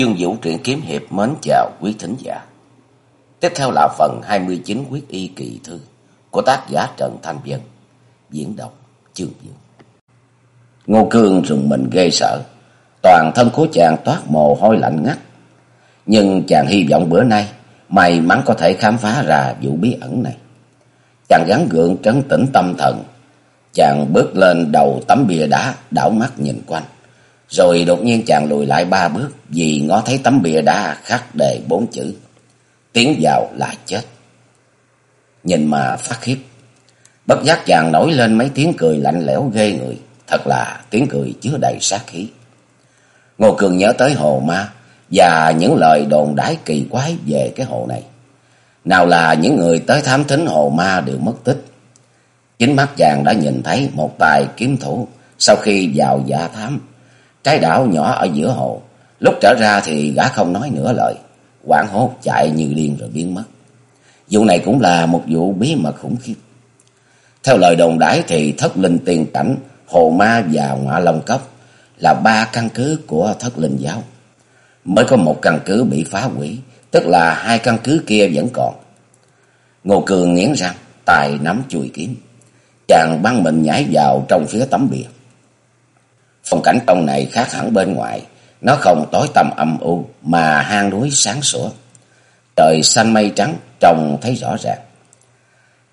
Chương Vũ truyện kiếm hiệp mến chào quý thính giả. Tiếp theo là phần 29 quyết y kỳ thư của tác giả Trần Thanh Vân. Diễn đọc Chương Vũ. Ngô Cương rùng mình ghê sợ. Toàn thân của chàng toát mồ hôi lạnh ngắt. Nhưng chàng hy vọng bữa nay may mắn có thể khám phá ra vụ bí ẩn này. Chàng gắn gượng trấn tĩnh tâm thần. Chàng bước lên đầu tấm bia đá, đảo mắt nhìn quanh. Rồi đột nhiên chàng lùi lại ba bước vì ngó thấy tấm bia đá khắc đề bốn chữ. Tiến vào là chết. Nhìn mà phát khiếp. Bất giác chàng nổi lên mấy tiếng cười lạnh lẽo ghê người. Thật là tiếng cười chứa đầy sát khí. Ngô Cường nhớ tới hồ ma và những lời đồn đái kỳ quái về cái hồ này. Nào là những người tới thám thính hồ ma đều mất tích. Chính mắt chàng đã nhìn thấy một tài kiếm thủ sau khi vào giả thám Trái đảo nhỏ ở giữa hồ, lúc trở ra thì gã không nói nửa lời, quảng hốt chạy như điên rồi biến mất. Vụ này cũng là một vụ bí mật khủng khiếp. Theo lời đồn đãi thì thất linh tiền cảnh, hồ ma và ngọa long cốc là ba căn cứ của thất linh giáo. Mới có một căn cứ bị phá hủy, tức là hai căn cứ kia vẫn còn. Ngô Cường nghiến răng, tài nắm chùi kiếm. Chàng băng mình nhảy vào trong phía tấm biển Phong cảnh trong này khác hẳn bên ngoài, nó không tối tăm âm u mà hang núi sáng sủa. Trời xanh mây trắng trông thấy rõ ràng.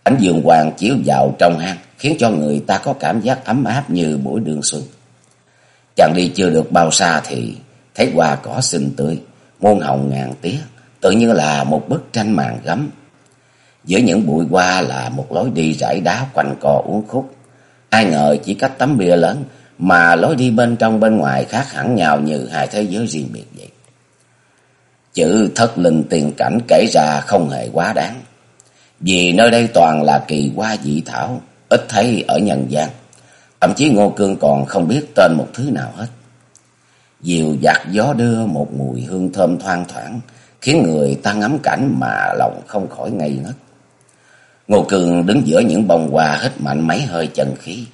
Ánh dương hoàng chiếu vào trong hang khiến cho người ta có cảm giác ấm áp như buổi đường xuân. Chàng đi chưa được bao xa thì thấy hoa cỏ xinh tươi, muôn hồng ngàn tía, tự như là một bức tranh màn gấm. Giữa những bụi hoa là một lối đi rải đá quanh co uốn khúc. Ai ngờ chỉ cách tấm bia lớn mà lối đi bên trong bên ngoài khác hẳn nhau như hai thế giới riêng biệt vậy. Chữ thất linh tiền cảnh kể ra không hề quá đáng, vì nơi đây toàn là kỳ hoa dị thảo, ít thấy ở nhân gian. Thậm chí Ngô Cương còn không biết tên một thứ nào hết. Diều giặt gió đưa một mùi hương thơm thoang thoảng, khiến người ta ngắm cảnh mà lòng không khỏi ngây ngất. Ngô Cương đứng giữa những bông hoa hít mạnh mấy hơi chân khí.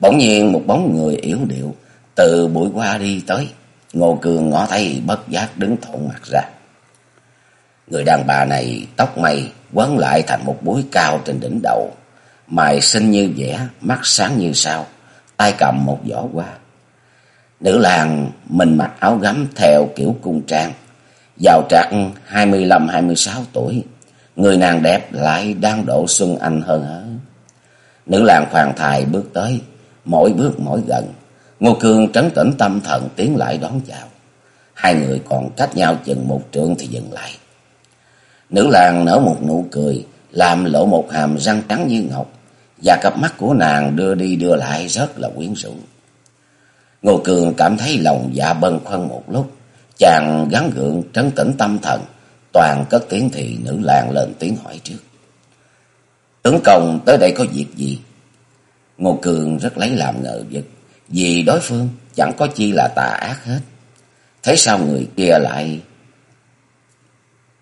Bỗng nhiên một bóng người yếu điệu từ bụi qua đi tới. Ngô Cường ngó thấy bất giác đứng thộn mặt ra. Người đàn bà này tóc mây quấn lại thành một búi cao trên đỉnh đầu. Mày xinh như vẽ, mắt sáng như sao, tay cầm một giỏ hoa. Nữ làng mình mặc áo gấm theo kiểu cung trang. Giàu trạc hai mươi lăm hai mươi sáu tuổi. Người nàng đẹp lại đang độ xuân anh hơn hớ. Nữ làng khoan thai bước tới, mỗi bước mỗi gần. Ngô Cương trấn tĩnh tâm thần tiến lại đón chào. Hai người còn cách nhau chừng một trượng thì dừng lại. Nữ làng nở một nụ cười, làm lộ một hàm răng trắng như ngọc, và cặp mắt của nàng đưa đi đưa lại rất là quyến rũ. Ngô Cường cảm thấy lòng dạ bâng khuâng một lúc, chàng gắn gượng trấn tĩnh tâm thần, toàn cất tiếng thì nữ làng lên tiếng hỏi trước. Tướng công tới đây có việc gì? Ngô Cường rất lấy làm ngờ vực, vì đối phương chẳng có chi là tà ác hết. Thế sao người kia lại...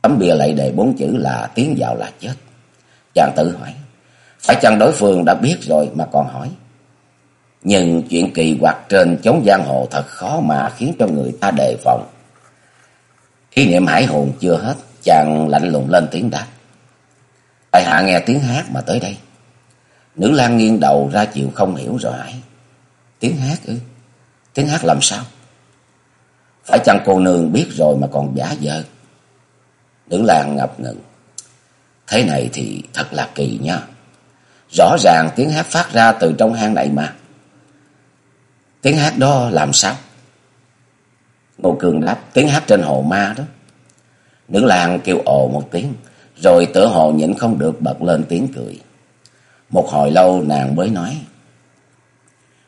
Tấm bia lại đề bốn chữ là tiến vào là chết. Chàng tự hỏi, phải chăng đối phương đã biết rồi mà còn hỏi? Nhưng chuyện kỳ quặc trên chốn giang hồ thật khó mà khiến cho người ta đề phòng. Ý niệm hải hồn chưa hết, chàng lạnh lùng lên tiếng đáp. Tại hạ nghe tiếng hát mà tới đây. Nữ lang nghiêng đầu ra chịu không hiểu rồi hỏi. Tiếng hát ư? Tiếng hát làm sao? Phải chăng cô nương biết rồi mà còn giả vờ? Nữ lang ngập ngừng. Thế này thì thật là kỳ nha. Rõ ràng tiếng hát phát ra từ trong hang này mà. Tiếng hát đó làm sao? Ngô Cường đáp, tiếng hát trên hồ ma đó. Nữ lang kêu ồ một tiếng, rồi tựa hồ nhịn không được bật lên tiếng cười. Một hồi lâu nàng mới nói.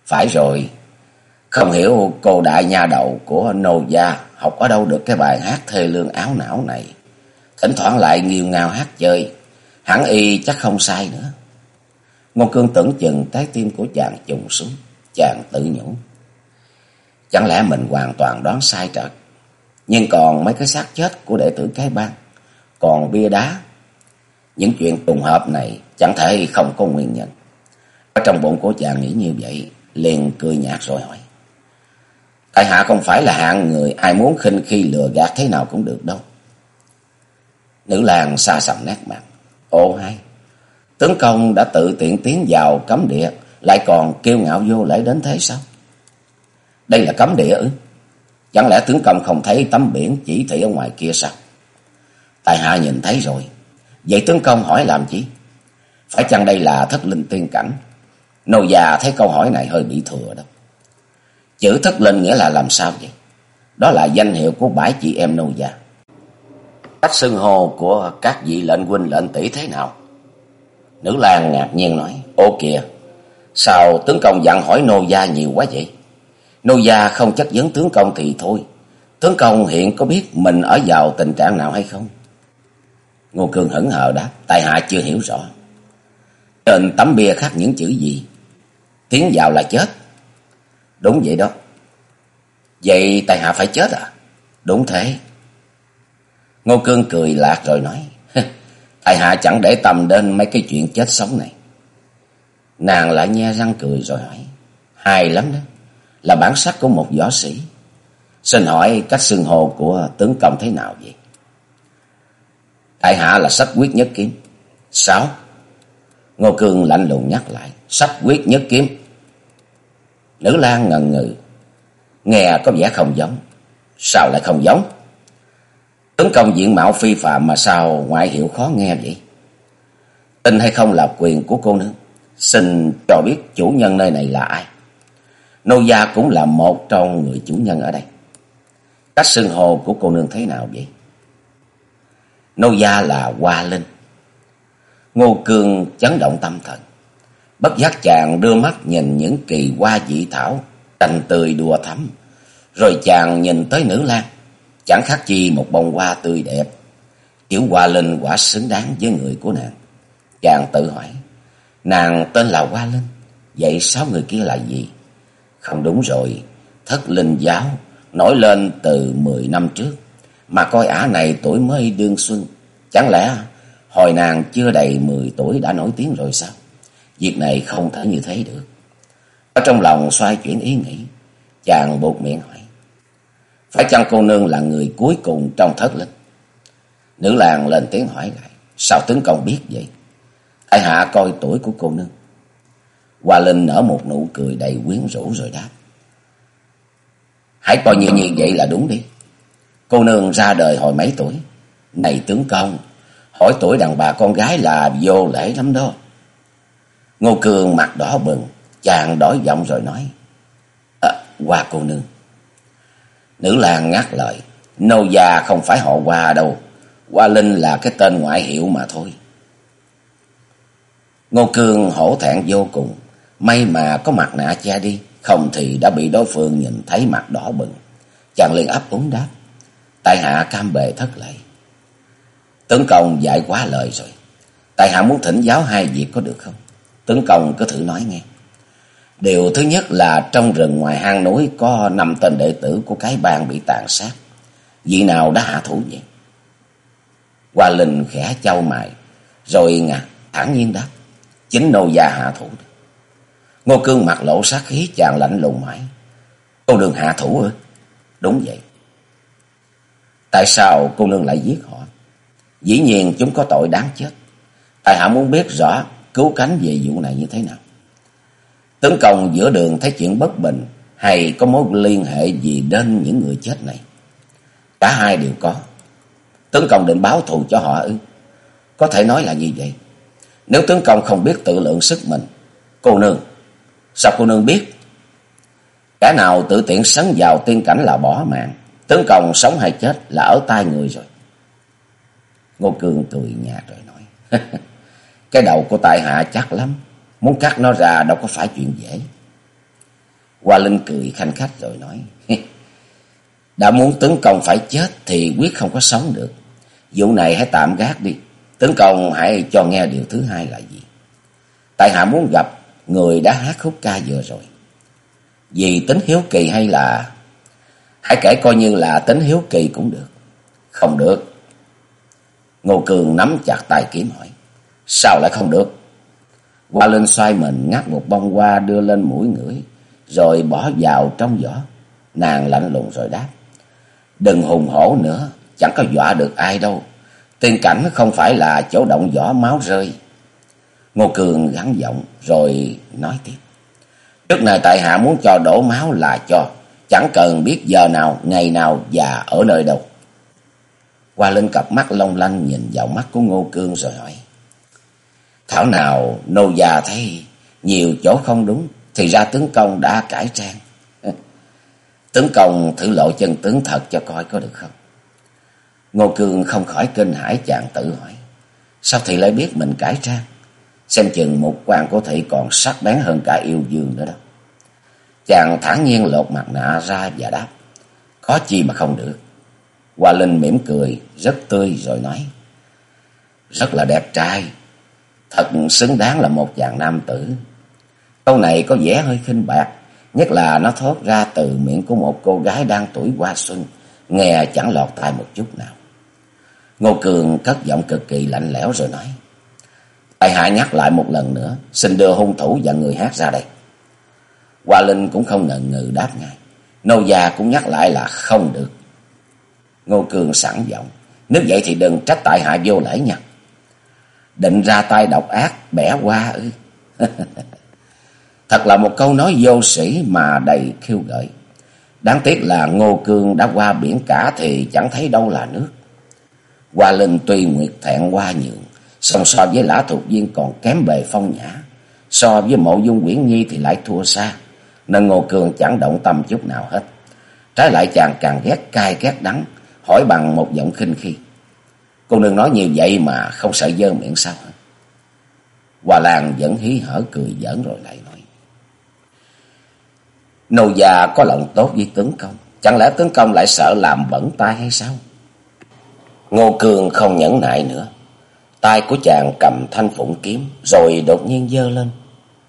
Phải rồi, không hiểu cô đại nha đầu của Nô Gia học ở đâu được cái bài hát thê lương áo não này. Thỉnh thoảng lại nghiêu ngao hát chơi, hẳn y chắc không sai nữa. Ngô Cương tưởng chừng trái tim của chàng trùng xuống, chàng tự nhủ. Chẳng lẽ mình hoàn toàn đoán sai trật, nhưng còn mấy cái xác chết của đệ tử cái bang, còn bia đá. Những chuyện trùng hợp này Chẳng thể không có nguyên nhân. Ở trong bụng của chàng nghĩ như vậy, liền cười nhạt rồi hỏi. Tại hạ không phải là hạng người ai muốn khinh khi lừa gạt thế nào cũng được đâu. Nữ làng xa sầm nét mặt. Ô hay, tướng công đã tự tiện tiến vào cấm địa, lại còn kêu ngạo vô lễ đến thế sao? Đây là cấm địa ư? Chẳng lẽ tướng công không thấy tấm biển chỉ thị ở ngoài kia sao? Tại hạ nhìn thấy rồi. Vậy tướng công hỏi làm chi? Phải chăng đây là thất linh tiên cảnh? Nô già thấy câu hỏi này hơi bị thừa đó. Chữ thất linh nghĩa là làm sao vậy? Đó là danh hiệu của bãi chị em nô già. Cách xưng hô của các vị lệnh huynh lệnh tỷ thế nào? Nữ lang ngạc nhiên nói, ô kìa, sao tướng công dặn hỏi nô gia nhiều quá vậy? Nô gia không chất vấn tướng công thì thôi. Tướng công hiện có biết mình ở vào tình trạng nào hay không? Ngô Cương hững hờ đáp, tại hạ chưa hiểu rõ. Trên tấm bia khắc những chữ gì? Tiến vào là chết. Đúng vậy đó. Vậy tại hạ phải chết à? Đúng thế. Ngô Cương cười lạc rồi nói. Tại hạ chẳng để tâm đến mấy cái chuyện chết sống này. Nàng lại nhe răng cười rồi hỏi. Hay lắm đó. Là bản sắc của một võ sĩ. Xin hỏi cách xưng hồ của tướng công thế nào vậy? Tại hạ là sách quyết nhất kiếm. sáu Ngô Cương lạnh lùng nhắc lại. sắp quyết nhất kiếm. Nữ Lan ngần ngừ. Nghe có vẻ không giống. Sao lại không giống? Tướng công diện mạo phi phạm mà sao ngoại hiệu khó nghe vậy? Tin hay không là quyền của cô nương. Xin cho biết chủ nhân nơi này là ai? Nô gia cũng là một trong người chủ nhân ở đây. Cách xưng hồ của cô nương thế nào vậy? Nô gia là Hoa Linh. Ngô Cương chấn động tâm thần. Bất giác chàng đưa mắt nhìn những kỳ hoa dị thảo, cành tươi đùa thắm. Rồi chàng nhìn tới nữ Lan, chẳng khác chi một bông hoa tươi đẹp. Kiểu Hoa Linh quả xứng đáng với người của nàng. Chàng tự hỏi, nàng tên là Hoa Linh, vậy sáu người kia là gì? Không đúng rồi, thất linh giáo nổi lên từ mười năm trước, mà coi ả này tuổi mới đương xuân. Chẳng lẽ hồi nàng chưa đầy mười tuổi đã nổi tiếng rồi sao? Việc này không thể như thế được. Ở trong lòng xoay chuyển ý nghĩ, chàng buộc miệng hỏi. Phải chăng cô nương là người cuối cùng trong thất linh? Nữ làng lên tiếng hỏi lại. Sao tướng công biết vậy? Tại hạ coi tuổi của cô nương. Hoa Linh nở một nụ cười đầy quyến rũ rồi đáp. Hãy coi như như vậy là đúng đi. Cô nương ra đời hồi mấy tuổi? Này tướng công, hỏi tuổi đàn bà con gái là vô lễ lắm đó. Ngô Cường mặt đỏ bừng, chàng đổi giọng rồi nói. Ờ, à, qua cô nương. Nữ làng ngắt lời. Nô già không phải họ qua đâu. Hoa Linh là cái tên ngoại hiệu mà thôi. Ngô Cương hổ thẹn vô cùng. May mà có mặt nạ che đi. Không thì đã bị đối phương nhìn thấy mặt đỏ bừng. Chàng liền ấp úng đáp. Tại hạ cam bề thất lệ. Tướng công dạy quá lời rồi. Tại hạ muốn thỉnh giáo hai việc có được không? Tướng công cứ thử nói nghe. Điều thứ nhất là trong rừng ngoài hang núi có năm tên đệ tử của cái bang bị tàn sát. Vị nào đã hạ thủ vậy? Hoa Linh khẽ trao mày, rồi ngạc thản nhiên đáp. Chính nô gia hạ thủ. Ngô Cương mặt lộ sát khí chàng lạnh lùng mãi. Cô đường hạ thủ ư? Đúng vậy. Tại sao cô nương lại giết họ? Dĩ nhiên chúng có tội đáng chết. tài hạ muốn biết rõ cứu cánh về vụ này như thế nào. Tấn công giữa đường thấy chuyện bất bình hay có mối liên hệ gì đến những người chết này? Cả hai đều có. Tấn công định báo thù cho họ ư? Có thể nói là như vậy. Nếu tướng công không biết tự lượng sức mình, cô nương, sao cô nương biết? Cả nào tự tiện sấn vào tiên cảnh là bỏ mạng, tướng công sống hay chết là ở tay người rồi. Ngô Cương cười nhạt rồi nói, cái đầu của tại hạ chắc lắm, muốn cắt nó ra đâu có phải chuyện dễ. Hoa Linh cười khanh khách rồi nói, đã muốn tấn công phải chết thì quyết không có sống được. Vụ này hãy tạm gác đi. Tấn công hãy cho nghe điều thứ hai là gì. Tại hạ muốn gặp người đã hát khúc ca vừa rồi. Vì tính hiếu kỳ hay là... Hãy kể coi như là tính hiếu kỳ cũng được. Không được. Ngô Cường nắm chặt tay kiếm hỏi. Sao lại không được? Hoa Linh xoay mình ngắt một bông hoa đưa lên mũi ngửi. Rồi bỏ vào trong giỏ. Nàng lạnh lùng rồi đáp. Đừng hùng hổ nữa, chẳng có dọa được ai đâu. Tiên cảnh không phải là chỗ động võ máu rơi. Ngô Cường gắn giọng rồi nói tiếp. Trước này tại hạ muốn cho đổ máu là cho. Chẳng cần biết giờ nào, ngày nào và ở nơi đâu. Qua lên cặp mắt long lanh nhìn vào mắt của Ngô Cương rồi hỏi. Thảo nào nô già thấy nhiều chỗ không đúng, thì ra tướng công đã cải trang. tướng công thử lộ chân tướng thật cho coi có được không? Ngô Cương không khỏi kinh hãi chàng tự hỏi. Sao thì lại biết mình cải trang? Xem chừng một quan của thị còn sắc bén hơn cả yêu dương nữa đâu. Chàng thản nhiên lột mặt nạ ra và đáp. Có chi mà không được. Hoa Linh mỉm cười, rất tươi rồi nói. Rất là đẹp trai. Thật xứng đáng là một chàng nam tử. Câu này có vẻ hơi khinh bạc. Nhất là nó thốt ra từ miệng của một cô gái đang tuổi hoa xuân. Nghe chẳng lọt tai một chút nào. Ngô Cường cất giọng cực kỳ lạnh lẽo rồi nói. Tại hạ nhắc lại một lần nữa. Xin đưa hung thủ và người hát ra đây. Hoa Linh cũng không ngần ngừ đáp ngay. Nô già cũng nhắc lại là không được. Ngô Cường sẵn giọng. Nếu vậy thì đừng trách tại hạ vô lễ nha. Định ra tay độc ác, bẻ qua ư. Thật là một câu nói vô sĩ mà đầy khiêu gợi. Đáng tiếc là Ngô Cương đã qua biển cả thì chẳng thấy đâu là nước. Hoa Linh tuy nguyệt thẹn qua nhượng, song so với lã thuộc viên còn kém bề phong nhã. So với mộ dung quyển nhi thì lại thua xa, nên Ngô Cương chẳng động tâm chút nào hết. Trái lại chàng càng ghét cay ghét đắng, hỏi bằng một giọng khinh khi. Cô đừng nói nhiều vậy mà không sợ dơ miệng sao hả? Hòa Lan vẫn hí hở cười giỡn rồi lại nói. Nô già có lòng tốt với tướng công. Chẳng lẽ tướng công lại sợ làm bẩn tay hay sao? Ngô Cường không nhẫn nại nữa. Tay của chàng cầm thanh phụng kiếm rồi đột nhiên dơ lên.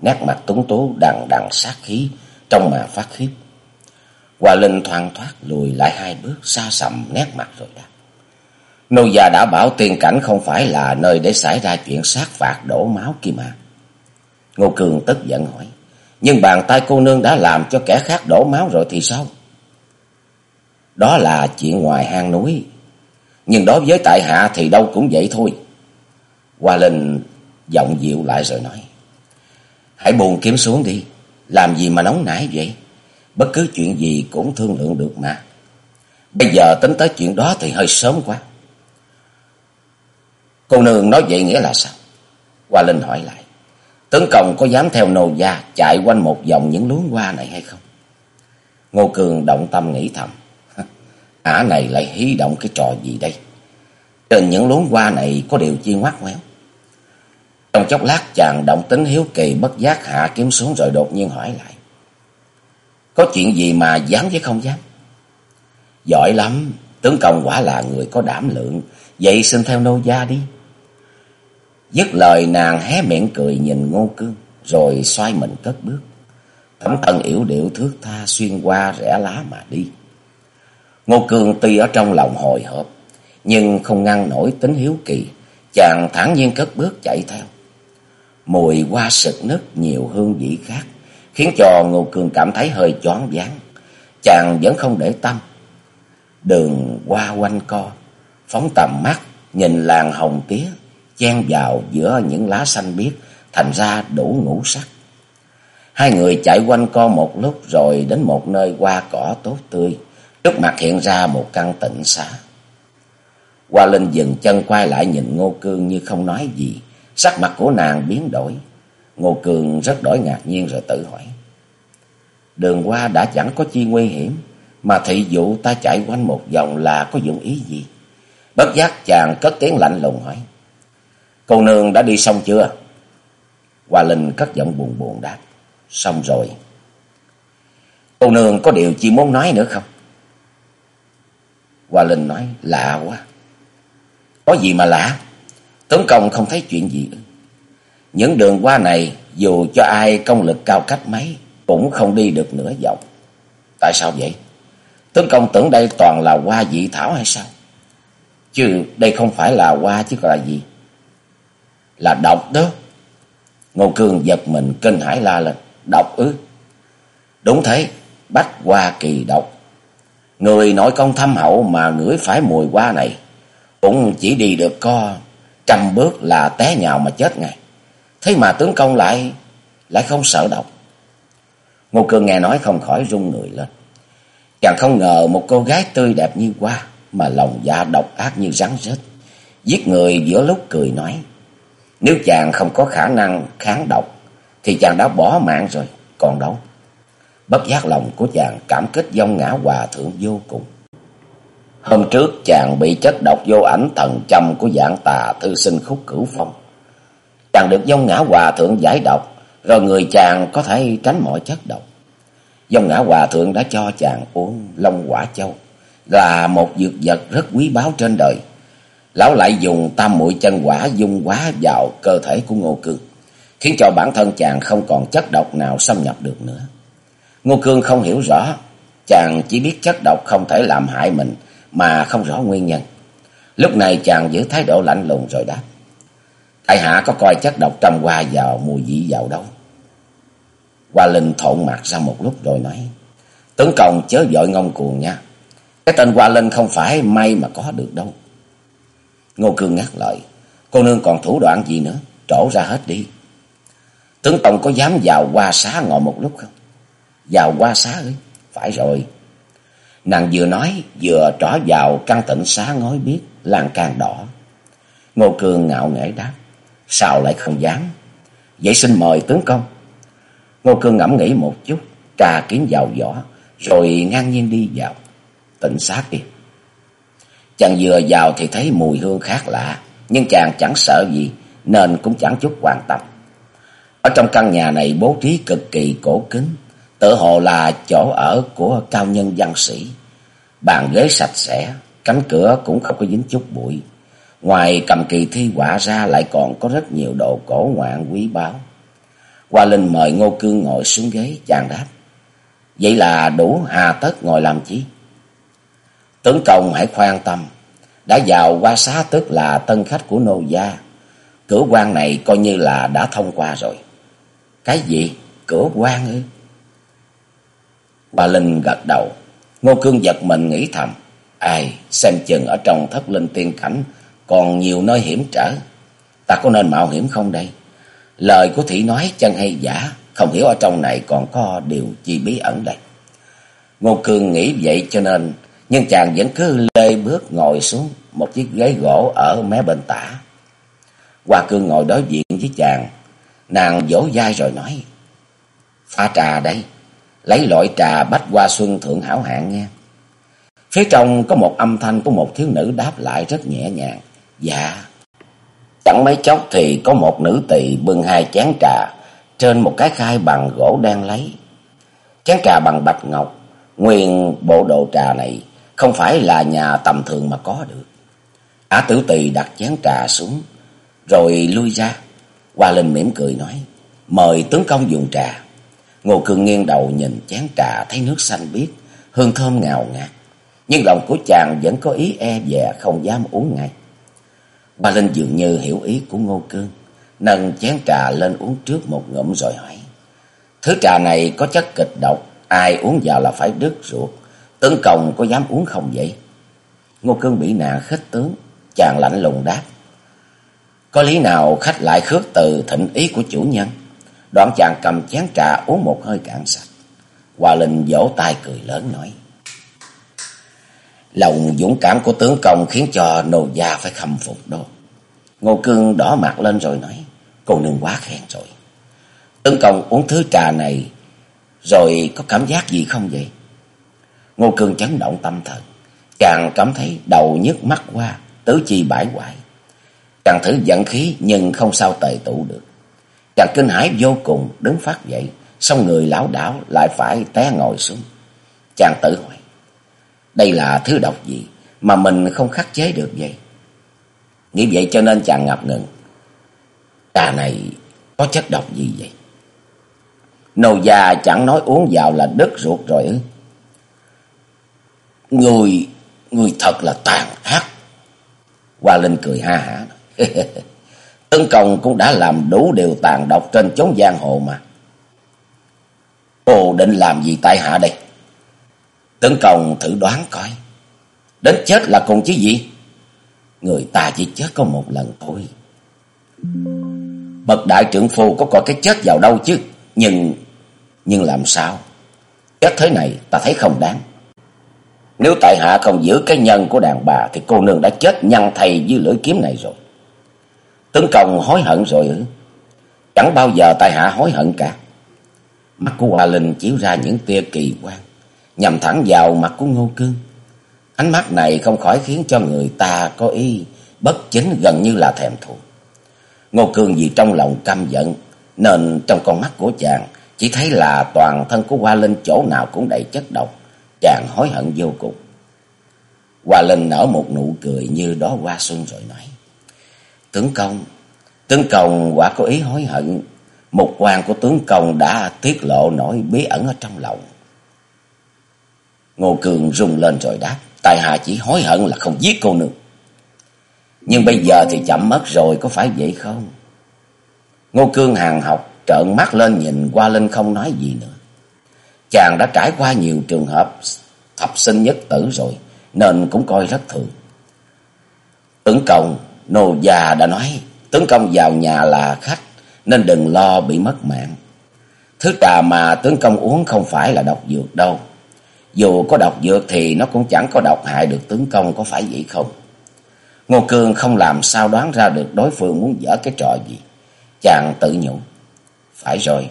Nét mặt túng tú đằng đằng sát khí trong mà phát khiếp. Hoa Linh thoang thoát lùi lại hai bước xa sầm nét mặt rồi đáp. Nô già đã bảo tiền cảnh không phải là nơi để xảy ra chuyện sát phạt đổ máu kia mà. Ngô Cường tức giận hỏi. Nhưng bàn tay cô nương đã làm cho kẻ khác đổ máu rồi thì sao? Đó là chuyện ngoài hang núi. Nhưng đối với tại hạ thì đâu cũng vậy thôi. Hoa Linh giọng dịu lại rồi nói. Hãy buồn kiếm xuống đi. Làm gì mà nóng nảy vậy? Bất cứ chuyện gì cũng thương lượng được mà. Bây giờ tính tới chuyện đó thì hơi sớm quá. Cô nương nói vậy nghĩa là sao? Hoa Linh hỏi lại. Tấn công có dám theo nô gia chạy quanh một vòng những luống hoa này hay không? Ngô Cường động tâm nghĩ thầm. Ả này lại hí động cái trò gì đây? Trên những luống hoa này có điều chi ngoát ngoéo. Trong chốc lát chàng động tính hiếu kỳ bất giác hạ kiếm xuống rồi đột nhiên hỏi lại. Có chuyện gì mà dám chứ không dám? Giỏi lắm, tướng công quả là người có đảm lượng, vậy xin theo nô gia đi. Dứt lời nàng hé miệng cười nhìn ngô cương, rồi xoay mình cất bước. Thẩm thần yểu điệu thước tha xuyên qua rẽ lá mà đi. Ngô cương tuy ở trong lòng hồi hộp, nhưng không ngăn nổi tính hiếu kỳ, chàng thản nhiên cất bước chạy theo. Mùi hoa sực nứt nhiều hương vị khác, khiến cho Ngô Cương cảm thấy hơi choáng váng. Chàng vẫn không để tâm. Đường qua quanh co, phóng tầm mắt, nhìn làng hồng tía, chen vào giữa những lá xanh biếc, thành ra đủ ngũ sắc. Hai người chạy quanh co một lúc rồi đến một nơi hoa cỏ tốt tươi, trước mặt hiện ra một căn tịnh xá. Hoa Linh dừng chân quay lại nhìn Ngô Cương như không nói gì, sắc mặt của nàng biến đổi. Ngô Cường rất đổi ngạc nhiên rồi tự hỏi. Đường qua đã chẳng có chi nguy hiểm, mà thị dụ ta chạy quanh một vòng là có dụng ý gì? Bất giác chàng cất tiếng lạnh lùng hỏi. Cô nương đã đi xong chưa? Hoa Linh cất giọng buồn buồn đáp. Xong rồi. Cô nương có điều chi muốn nói nữa không? Hoa Linh nói lạ quá. Có gì mà lạ? Tấn công không thấy chuyện gì. Những đường qua này dù cho ai công lực cao cách mấy cũng không đi được nửa dọc Tại sao vậy? Tướng công tưởng đây toàn là hoa dị thảo hay sao? Chứ đây không phải là hoa chứ còn là gì? Là độc đó. Ngô Cương giật mình kinh hãi la lên. Độc ư? Đúng thế, bách hoa kỳ độc. Người nội công thâm hậu mà ngửi phải mùi hoa này, cũng chỉ đi được co trăm bước là té nhào mà chết ngay. Thế mà tướng công lại lại không sợ độc. Ngô Cương nghe nói không khỏi run người lên. Chàng không ngờ một cô gái tươi đẹp như hoa mà lòng dạ độc ác như rắn rết. Giết người giữa lúc cười nói. Nếu chàng không có khả năng kháng độc thì chàng đã bỏ mạng rồi, còn đâu. Bất giác lòng của chàng cảm kích dông ngã hòa thượng vô cùng. Hôm trước chàng bị chất độc vô ảnh thần châm của dạng tà thư sinh khúc cửu phong. Chàng được dông ngã hòa thượng giải độc, rồi người chàng có thể tránh mọi chất độc. Dông ngã hòa thượng đã cho chàng uống long quả châu, là một dược vật rất quý báu trên đời. Lão lại dùng tam muội chân quả dung quá vào cơ thể của Ngô Cương, khiến cho bản thân chàng không còn chất độc nào xâm nhập được nữa. Ngô Cương không hiểu rõ, chàng chỉ biết chất độc không thể làm hại mình mà không rõ nguyên nhân. Lúc này chàng giữ thái độ lạnh lùng rồi đáp. Tại hạ có coi chất độc trăm hoa vào, mùi vị vào đâu. Hoa Linh thộn mặt ra một lúc rồi nói. Tướng công chớ vội ngông cuồng nha. Cái tên Hoa Linh không phải may mà có được đâu. Ngô Cương ngắt lời. Cô nương còn thủ đoạn gì nữa? Trổ ra hết đi. Tướng công có dám vào qua xá ngồi một lúc không? Vào qua xá ấy. Phải rồi. Nàng vừa nói, vừa trỏ vào căn tịnh xá ngói biết lan can đỏ. Ngô Cương ngạo nghễ đáp. Sao lại không dám? Vậy xin mời tướng công. Ngô Cương ngẫm nghĩ một chút, trà kiếm vào vỏ, rồi ngang nhiên đi vào. Tỉnh sát đi. Chàng vừa vào thì thấy mùi hương khác lạ, nhưng chàng chẳng sợ gì, nên cũng chẳng chút quan tâm. Ở trong căn nhà này bố trí cực kỳ cổ kính, tự hồ là chỗ ở của cao nhân văn sĩ. Bàn ghế sạch sẽ, cánh cửa cũng không có dính chút bụi. Ngoài cầm kỳ thi quả ra lại còn có rất nhiều đồ cổ ngoạn quý báu. Hoa Linh mời Ngô Cương ngồi xuống ghế, chàng đáp. Vậy là đủ hà tất ngồi làm chi? Tướng công hãy khoan tâm, đã vào qua xá tức là tân khách của nô gia. Cửa quan này coi như là đã thông qua rồi. Cái gì? Cửa quan ư? Bà Linh gật đầu. Ngô Cương giật mình nghĩ thầm. Ai, xem chừng ở trong thất linh tiên cảnh còn nhiều nơi hiểm trở. Ta có nên mạo hiểm không đây? Lời của thị nói chân hay giả, không hiểu ở trong này còn có điều chi bí ẩn đây. Ngô Cương nghĩ vậy cho nên, nhưng chàng vẫn cứ lê bước ngồi xuống một chiếc ghế gỗ ở mé bên tả. Hoa Cương ngồi đối diện với chàng, nàng vỗ vai rồi nói, Pha trà đây, lấy loại trà bách hoa xuân thượng hảo hạng nghe. Phía trong có một âm thanh của một thiếu nữ đáp lại rất nhẹ nhàng. Dạ. Chẳng mấy chốc thì có một nữ tỳ bưng hai chén trà trên một cái khai bằng gỗ đang lấy. Chén trà bằng bạch ngọc, nguyên bộ đồ trà này không phải là nhà tầm thường mà có được. á tử tỳ đặt chén trà xuống, rồi lui ra. Hoa Linh mỉm cười nói, mời tướng công dùng trà. Ngô Cương nghiêng đầu nhìn chén trà thấy nước xanh biếc, hương thơm ngào ngạt. Nhưng lòng của chàng vẫn có ý e dè không dám uống ngay. Ba Linh dường như hiểu ý của Ngô Cương, nâng chén trà lên uống trước một ngụm rồi hỏi. Thứ trà này có chất kịch độc, ai uống vào là phải đứt ruột, tướng công có dám uống không vậy? Ngô Cương bị nạn khích tướng, chàng lạnh lùng đáp. Có lý nào khách lại khước từ thịnh ý của chủ nhân? Đoạn chàng cầm chén trà uống một hơi cạn sạch. Hòa Linh vỗ tay cười lớn nói. Lòng dũng cảm của tướng công khiến cho nô gia phải khâm phục đó. Ngô Cương đỏ mặt lên rồi nói, cô nương quá khen rồi. Tướng công uống thứ trà này rồi có cảm giác gì không vậy? Ngô Cương chấn động tâm thần, chàng cảm thấy đầu nhức mắt qua, tứ chi bãi hoại. Chàng thử dẫn khí nhưng không sao tề tụ được. Chàng kinh hãi vô cùng đứng phát dậy, xong người lão đảo lại phải té ngồi xuống. Chàng tự hỏi, đây là thứ độc gì mà mình không khắc chế được vậy? Nghĩ vậy cho nên chàng ngập ngừng. Trà này có chất độc gì vậy? Nô già chẳng nói uống vào là đứt ruột rồi ư. Người, người thật là tàn ác. Hoa Linh cười ha hả. Tấn công cũng đã làm đủ điều tàn độc trên chốn giang hồ mà. Cô định làm gì tại hạ đây? Tấn công thử đoán coi. Đến chết là cùng chứ gì? Người ta chỉ chết có một lần thôi. Bậc đại trưởng phu có coi cái chết vào đâu chứ. Nhưng, nhưng làm sao? Chết thế này ta thấy không đáng. Nếu tại hạ không giữ cái nhân của đàn bà thì cô nương đã chết nhăn thầy dưới lưỡi kiếm này rồi. tấn công hối hận rồi ư? Chẳng bao giờ tại hạ hối hận cả. Mắt của Hoa Linh chiếu ra những tia kỳ quan, nhằm thẳng vào mặt của Ngô Cương. Ánh mắt này không khỏi khiến cho người ta có ý bất chính gần như là thèm thuồng. Ngô Cương vì trong lòng căm giận, nên trong con mắt của chàng chỉ thấy là toàn thân của Hoa Linh chỗ nào cũng đầy chất độc. Chàng hối hận vô cùng. Hoa Linh nở một nụ cười như đó hoa xuân rồi nói. Tướng công, tướng công quả có ý hối hận. Một quan của tướng công đã tiết lộ nỗi bí ẩn ở trong lòng. Ngô Cường rung lên rồi đáp. Tại hạ chỉ hối hận là không giết cô nương. Nhưng bây giờ thì chậm mất rồi, có phải vậy không? Ngô Cương hàng học, trợn mắt lên nhìn qua Linh không nói gì nữa. Chàng đã trải qua nhiều trường hợp thập sinh nhất tử rồi, nên cũng coi rất thường. Tướng công, nô già đã nói, tướng công vào nhà là khách, nên đừng lo bị mất mạng. Thứ trà mà tướng công uống không phải là độc dược đâu. Dù có độc dược thì nó cũng chẳng có độc hại được tướng công có phải vậy không? Ngô Cương không làm sao đoán ra được đối phương muốn dở cái trò gì. Chàng tự nhủ. Phải rồi,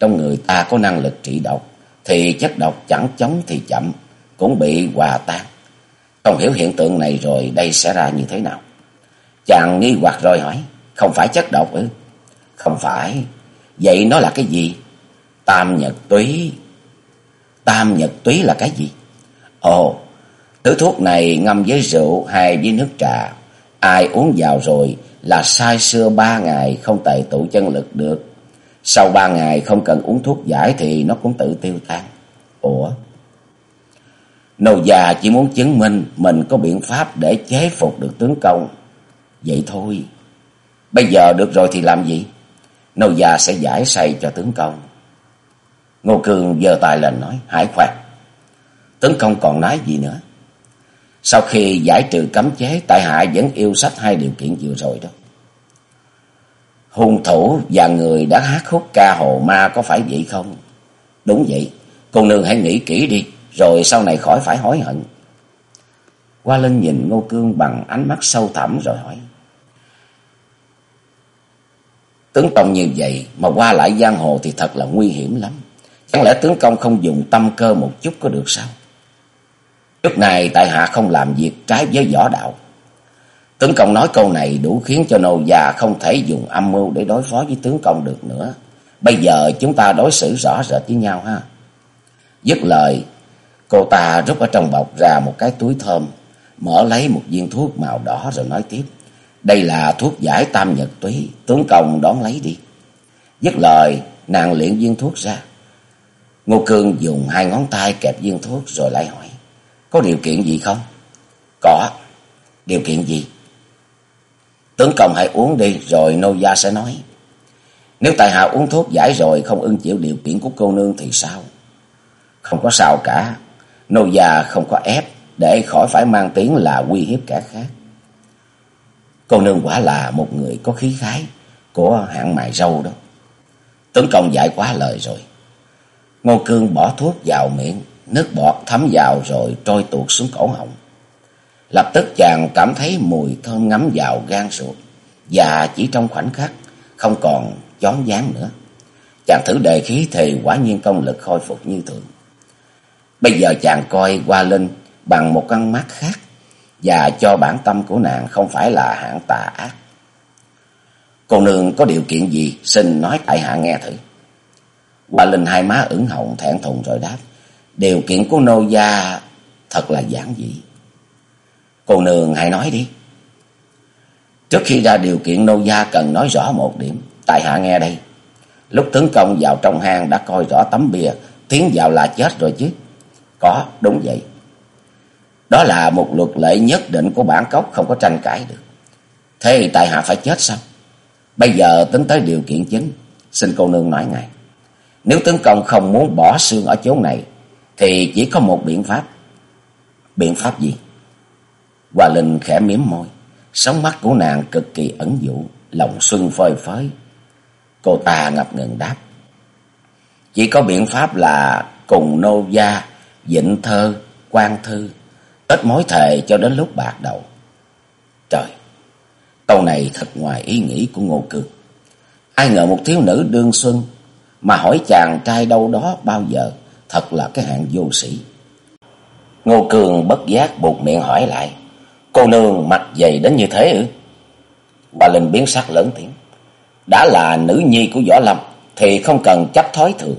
trong người ta có năng lực trị độc, thì chất độc chẳng chống thì chậm, cũng bị hòa tan. Không hiểu hiện tượng này rồi đây sẽ ra như thế nào? Chàng nghi hoặc rồi hỏi, không phải chất độc ư? Không phải, vậy nó là cái gì? Tam nhật túy. Tam nhật túy là cái gì? Ồ, thứ thuốc này ngâm với rượu hay với nước trà. Ai uống vào rồi là sai xưa ba ngày không tệ tụ chân lực được. Sau ba ngày không cần uống thuốc giải thì nó cũng tự tiêu tan. Ủa? Nô già chỉ muốn chứng minh mình có biện pháp để chế phục được tướng công. Vậy thôi. Bây giờ được rồi thì làm gì? Nô già sẽ giải say cho tướng công. Ngô Cường giơ tay lên nói, hải khoan. Tướng công còn nói gì nữa? Sau khi giải trừ cấm chế, tại hạ vẫn yêu sách hai điều kiện vừa rồi đó. Hung thủ và người đã hát khúc ca hồ ma có phải vậy không? Đúng vậy, cô nương hãy nghĩ kỹ đi, rồi sau này khỏi phải hối hận. Qua Linh nhìn Ngô Cương bằng ánh mắt sâu thẳm rồi hỏi. Tướng công như vậy mà qua lại giang hồ thì thật là nguy hiểm lắm. Chẳng lẽ tướng công không dùng tâm cơ một chút có được sao? Trước này tại hạ không làm việc trái với võ đạo. Tướng công nói câu này đủ khiến cho nô già không thể dùng âm mưu để đối phó với tướng công được nữa. Bây giờ chúng ta đối xử rõ rệt với nhau ha. Dứt lời, cô ta rút ở trong bọc ra một cái túi thơm, mở lấy một viên thuốc màu đỏ rồi nói tiếp. Đây là thuốc giải tam nhật túy, tướng công đón lấy đi. Dứt lời, nàng luyện viên thuốc ra. Ngô Cương dùng hai ngón tay kẹp viên thuốc rồi lại hỏi. Có điều kiện gì không? Có. Điều kiện gì? Tướng công hãy uống đi, rồi nô gia sẽ nói. Nếu tại hạ uống thuốc giải rồi không ưng chịu điều kiện của cô nương thì sao? Không có sao cả. Nô gia không có ép, để khỏi phải mang tiếng là uy hiếp cả khác. Cô nương quả là một người có khí khái của hạng mài râu đó. Tướng công dạy quá lời rồi. Ngô Cương bỏ thuốc vào miệng, nước bọt thấm vào rồi trôi tuột xuống cổ họng. Lập tức chàng cảm thấy mùi thơm ngấm vào gan ruột và chỉ trong khoảnh khắc không còn chón dáng nữa. Chàng thử đề khí thì quả nhiên công lực khôi phục như thường. Bây giờ chàng coi qua Linh bằng một con mắt khác và cho bản tâm của nàng không phải là hạng tà ác. Cô nương có điều kiện gì xin nói tại hạ nghe thử bà Linh hai má ửng hồng thẹn thùng rồi đáp. Điều kiện của nô gia thật là giản dị. Cô nương hãy nói đi. Trước khi ra điều kiện nô gia cần nói rõ một điểm. Tại hạ nghe đây. Lúc tướng công vào trong hang đã coi rõ tấm bia. Tiến vào là chết rồi chứ. Có, đúng vậy. Đó là một luật lệ nhất định của bản cốc không có tranh cãi được. Thế thì tại hạ phải chết sao? Bây giờ tính tới điều kiện chính. Xin cô nương nói ngay. Nếu tướng công không muốn bỏ xương ở chỗ này. thì chỉ có một biện pháp. Biện pháp gì? hòa Linh khẽ miếm môi, sóng mắt của nàng cực kỳ ẩn dụ, lòng xuân phơi phới. Cô ta ngập ngừng đáp. Chỉ có biện pháp là cùng nô gia, dịnh thơ, quan thư, kết mối thề cho đến lúc bạc đầu. Trời, câu này thật ngoài ý nghĩ của Ngô cường Ai ngờ một thiếu nữ đương xuân mà hỏi chàng trai đâu đó bao giờ, thật là cái hạng vô sĩ. Ngô Cường bất giác buộc miệng hỏi lại, cô nương mặt dày đến như thế ư? Bà Linh biến sắc lớn tiếng, đã là nữ nhi của Võ Lâm thì không cần chấp thói thường.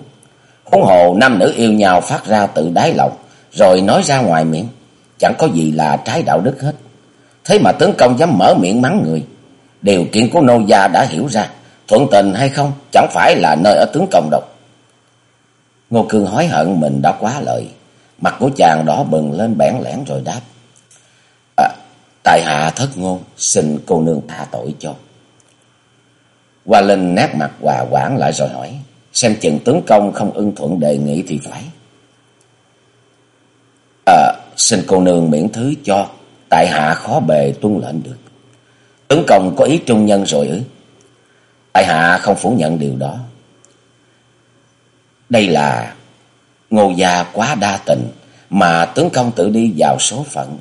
Huống hồ nam nữ yêu nhau phát ra tự đáy lòng, rồi nói ra ngoài miệng, chẳng có gì là trái đạo đức hết. Thế mà tướng công dám mở miệng mắng người, điều kiện của nô gia đã hiểu ra, thuận tình hay không chẳng phải là nơi ở tướng công độc Ngô Cương hối hận mình đã quá lời, mặt của chàng đỏ bừng lên bẽn lẽn rồi đáp. À, tại hạ thất ngôn, xin cô nương tha tội cho. Hoa Linh nét mặt hòa quản lại rồi hỏi, xem chừng tướng công không ưng thuận đề nghị thì phải. À, xin cô nương miễn thứ cho, tại hạ khó bề tuân lệnh được. Tướng công có ý trung nhân rồi ư? Tại hạ không phủ nhận điều đó. Đây là ngô gia quá đa tình, mà tướng công tự đi vào số phận.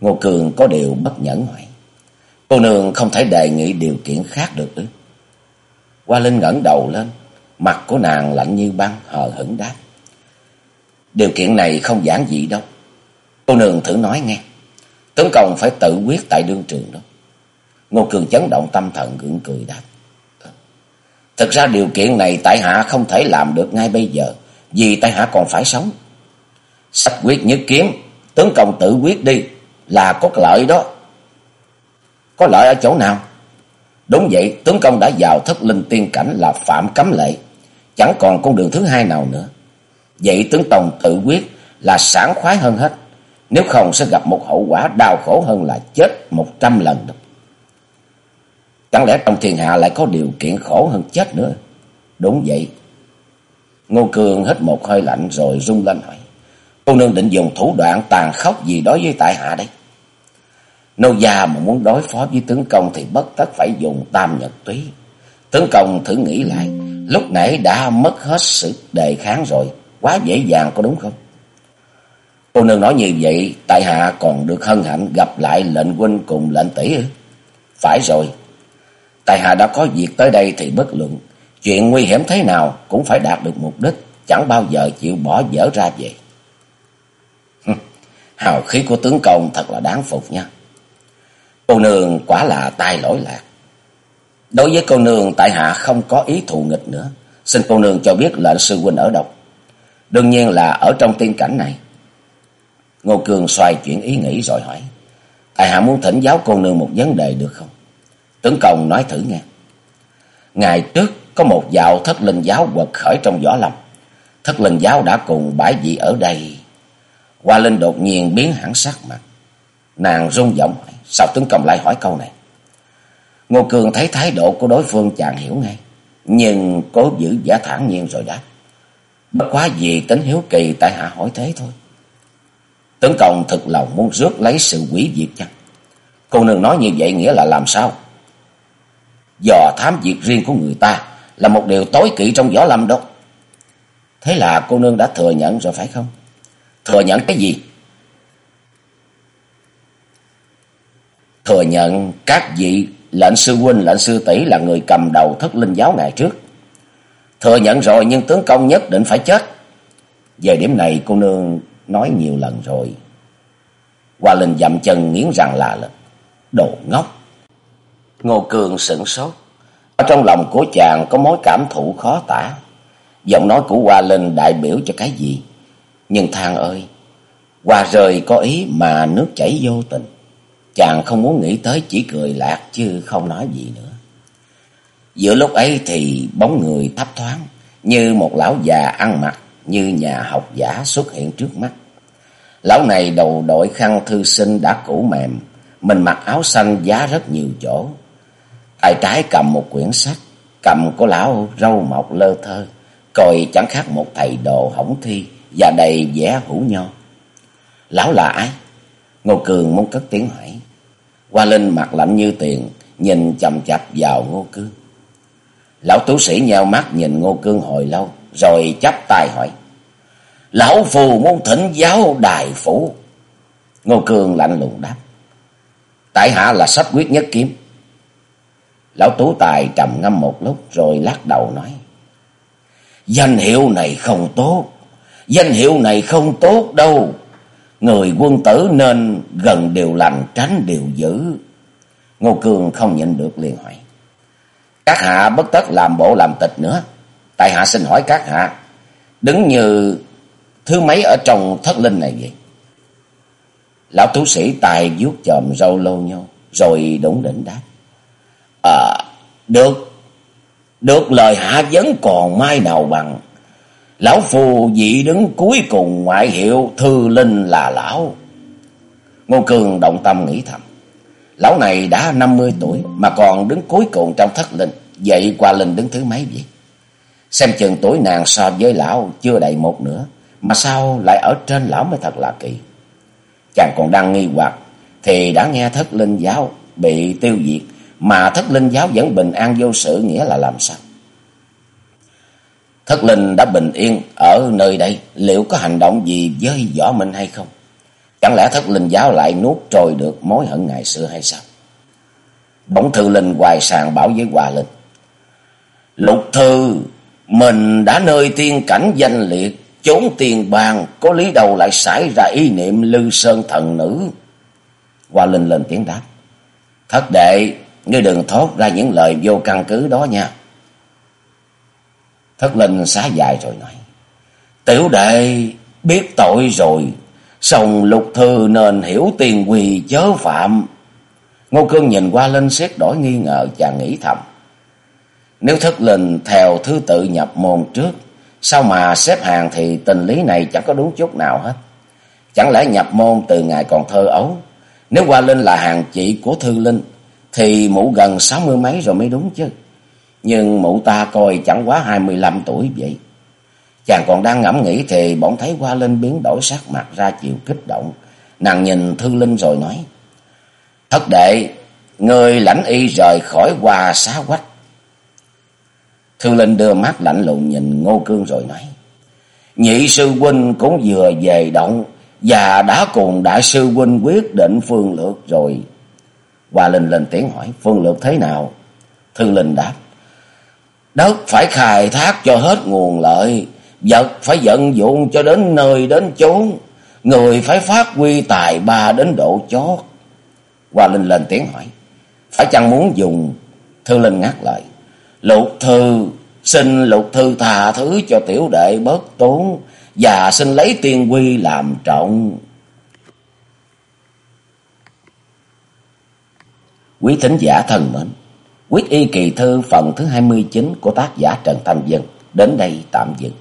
Ngô Cường có điều bất nhẫn hỏi. Cô nương không thể đề nghị điều kiện khác được ư? Hoa Linh ngẩng đầu lên, mặt của nàng lạnh như băng, hờ hững đáp. Điều kiện này không giản dị đâu. Cô nương thử nói nghe. Tướng công phải tự quyết tại đương trường đó. Ngô Cường chấn động tâm thần gượng cười đáp. Thực ra điều kiện này tại hạ không thể làm được ngay bây giờ, vì tại hạ còn phải sống. Sách quyết nhất kiếm, tướng công tự quyết đi, là có lợi đó. Có lợi ở chỗ nào? Đúng vậy, tướng công đã vào thất linh tiên cảnh là phạm cấm lệ, chẳng còn con đường thứ hai nào nữa. Vậy tướng tông tự quyết là sảng khoái hơn hết, nếu không sẽ gặp một hậu quả đau khổ hơn là chết một trăm lần đó. Chẳng lẽ trong thiên hạ lại có điều kiện khổ hơn chết nữa? Đúng vậy. Ngô Cường hít một hơi lạnh rồi rung lên hỏi. Cô nương định dùng thủ đoạn tàn khốc gì đối với tại hạ đây? Nô gia mà muốn đối phó với tướng công thì bất tất phải dùng tam nhật túy. Tướng công thử nghĩ lại, lúc nãy đã mất hết sự đề kháng rồi, quá dễ dàng có đúng không? Cô nương nói như vậy, tại hạ còn được hân hạnh gặp lại lệnh huynh cùng lệnh tỷ ư? Phải rồi, tại hạ đã có việc tới đây thì bất luận, chuyện nguy hiểm thế nào cũng phải đạt được mục đích, chẳng bao giờ chịu bỏ dở ra vậy. Hào khí của tướng công thật là đáng phục nha. Cô nương quả là tai lỗi lạc. Đối với cô nương tại hạ không có ý thù nghịch nữa. Xin cô nương cho biết lệnh sư huynh ở đâu. Đương nhiên là ở trong tiên cảnh này. Ngô Cường xoay chuyển ý nghĩ rồi hỏi. Tại hạ muốn thỉnh giáo cô nương một vấn đề được không? Tướng công nói thử nghe. Ngày trước có một dạo thất linh giáo quật khởi trong võ lâm. Thất linh giáo đã cùng bãi vị ở đây. Hoa Linh đột nhiên biến hẳn sắc mặt. Nàng rung giọng hỏi. Sao tướng công lại hỏi câu này? Ngô Cường thấy thái độ của đối phương chàng hiểu ngay. Nhưng cố giữ giả thản nhiên rồi đáp. Bất quá gì tính hiếu kỳ tại hạ hỏi thế thôi. Tướng công thực lòng muốn rước lấy sự quỷ diệt chăng? Cô nương nói như vậy nghĩa là làm sao? Dò thám việc riêng của người ta là một điều tối kỵ trong võ lâm đó. Thế là cô nương đã thừa nhận rồi phải không? Thừa nhận cái gì? Thừa nhận các vị lệnh sư huynh, lệnh sư tỷ là người cầm đầu thất linh giáo ngày trước. Thừa nhận rồi nhưng tướng công nhất định phải chết. Về điểm này cô nương nói nhiều lần rồi. Hoa Linh dậm chân nghiến răng là lên. Đồ ngốc. Ngô Cường sửng sốt. Ở trong lòng của chàng có mối cảm thụ khó tả. Giọng nói của Hoa Linh đại biểu cho cái gì? Nhưng thang ơi, Hoa rời có ý mà nước chảy vô tình. Chàng không muốn nghĩ tới chỉ cười lạc chứ không nói gì nữa. Giữa lúc ấy thì bóng người thấp thoáng như một lão già ăn mặc như nhà học giả xuất hiện trước mắt. Lão này đầu đội khăn thư sinh đã cũ mềm, mình mặc áo xanh giá rất nhiều chỗ. Tay trái cầm một quyển sách, cầm của lão râu mọc lơ thơ, coi chẳng khác một thầy đồ hỏng thi, và đầy vẻ hữu nho. Lão là ai? Ngô Cương muốn cất tiếng hỏi. Hoa Linh mặt lạnh như tiền, nhìn chầm chập vào Ngô Cương. Lão tú sĩ nheo mắt nhìn Ngô Cương hồi lâu, rồi chắp tay hỏi. Lão phù muốn thỉnh giáo đại phủ. Ngô Cương lạnh lùng đáp. Tại hạ là sách quyết nhất kiếm. Lão Tú Tài trầm ngâm một lúc rồi lắc đầu nói. Danh hiệu này không tốt. Danh hiệu này không tốt đâu. Người quân tử nên gần điều lành tránh điều dữ. Ngô cường không nhận được liền hỏi. Các hạ bất tất làm bộ làm tịch nữa. Tại hạ xin hỏi các hạ. Đứng như thứ mấy ở trong thất linh này vậy? Lão tú sĩ tài vuốt chòm râu lâu nhau. Rồi đúng đỉnh đáp. À, được. Được lời hạ vấn còn mai nào bằng. Lão phù dị đứng cuối cùng ngoại hiệu thư linh là lão. Ngô Cường động tâm nghĩ thầm. Lão này đã 50 tuổi mà còn đứng cuối cùng trong thất linh. Vậy qua linh đứng thứ mấy vậy? Xem chừng tuổi nàng so với lão chưa đầy một nữa. Mà sao lại ở trên lão mới thật là kỳ. Chàng còn đang nghi hoặc thì đã nghe thất linh giáo bị tiêu diệt. Mà thất linh giáo vẫn bình an vô sự nghĩa là làm sao? Thất linh đã bình yên ở nơi đây, liệu có hành động gì với võ minh hay không? Chẳng lẽ thất linh giáo lại nuốt trôi được mối hận ngày xưa hay sao? Bỗng thư linh hoài sàng bảo với hòa linh. Lục thư, mình đã nơi tiên cảnh danh liệt, chốn tiền bang, có lý đầu lại xảy ra ý niệm lư sơn thần nữ. Hòa linh lên tiếng đáp. Thất đệ, ngươi đừng thốt ra những lời vô căn cứ đó nha. Thất linh xá dài rồi nói. Tiểu đệ, biết tội rồi. Sòng lục thư nên hiểu tiền quỳ chớ phạm. Ngô Cương nhìn qua lên xét đổi nghi ngờ chàng nghĩ thầm. Nếu thất linh theo thứ tự nhập môn trước. Sao mà xếp hàng thì tình lý này chẳng có đúng chút nào hết. Chẳng lẽ nhập môn từ ngày còn thơ ấu. Nếu qua linh là hàng chị của Thư Linh. Thì mụ gần sáu mươi mấy rồi mới đúng chứ. Nhưng mụ ta coi chẳng quá hai mươi lăm tuổi vậy. Chàng còn đang ngẫm nghĩ thì bỗng thấy qua Linh biến đổi sắc mặt ra chịu kích động. Nàng nhìn Thư Linh rồi nói. Thất đệ, người lãnh y rời khỏi hoa xá quách. Thư Linh đưa mắt lạnh lùng nhìn Ngô Cương rồi nói. Nhị sư huynh cũng vừa về động và đã cùng đại sư huynh quyết định phương lược rồi. Hoa Linh lên tiếng hỏi phương lược thế nào? Thư Linh đáp. Đất phải khai thác cho hết nguồn lợi, vật phải vận dụng cho đến nơi đến chốn, người phải phát huy tài ba đến độ chót. Hoa Linh lên tiếng hỏi, phải chăng muốn dùng? Thư Linh ngắt lại lục thư, xin lục thư tha thứ cho tiểu đệ bớt tốn, và xin lấy tiên quy làm trọng. Quý thính giả thân mến! Quyết y kỳ thư phần thứ 29 của tác giả Trần Thanh Dân đến đây tạm dừng.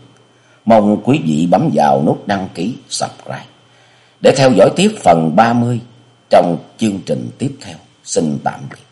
Mong quý vị bấm vào nút đăng ký, subscribe để theo dõi tiếp phần 30 trong chương trình tiếp theo. Xin tạm biệt.